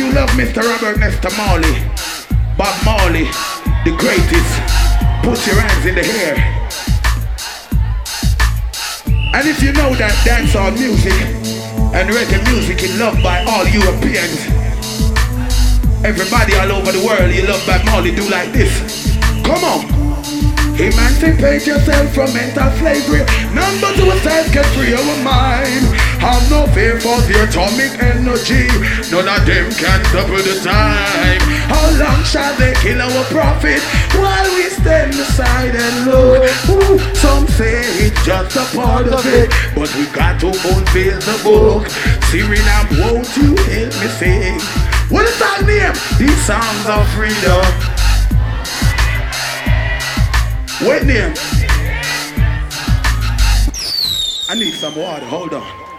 you love Mr. Robert Nesta Marley, Bob Marley, the greatest, put your hands in the air. And if you know that dancehall music and reggae music is loved by all Europeans, everybody all over the world, you love Bob Marley, do like this. Come on. Emancipate yourself from mental slavery. None but yourself get free our mind. Fear for the atomic energy. None of them can stop the time. How long shall they kill our prophet while we stand aside and look? Ooh, some say it's just a part of it, but we got to fulfill the book. Suriname, won't you help me sing? What is that name? These songs of freedom. Wait name. I need some water. Hold on.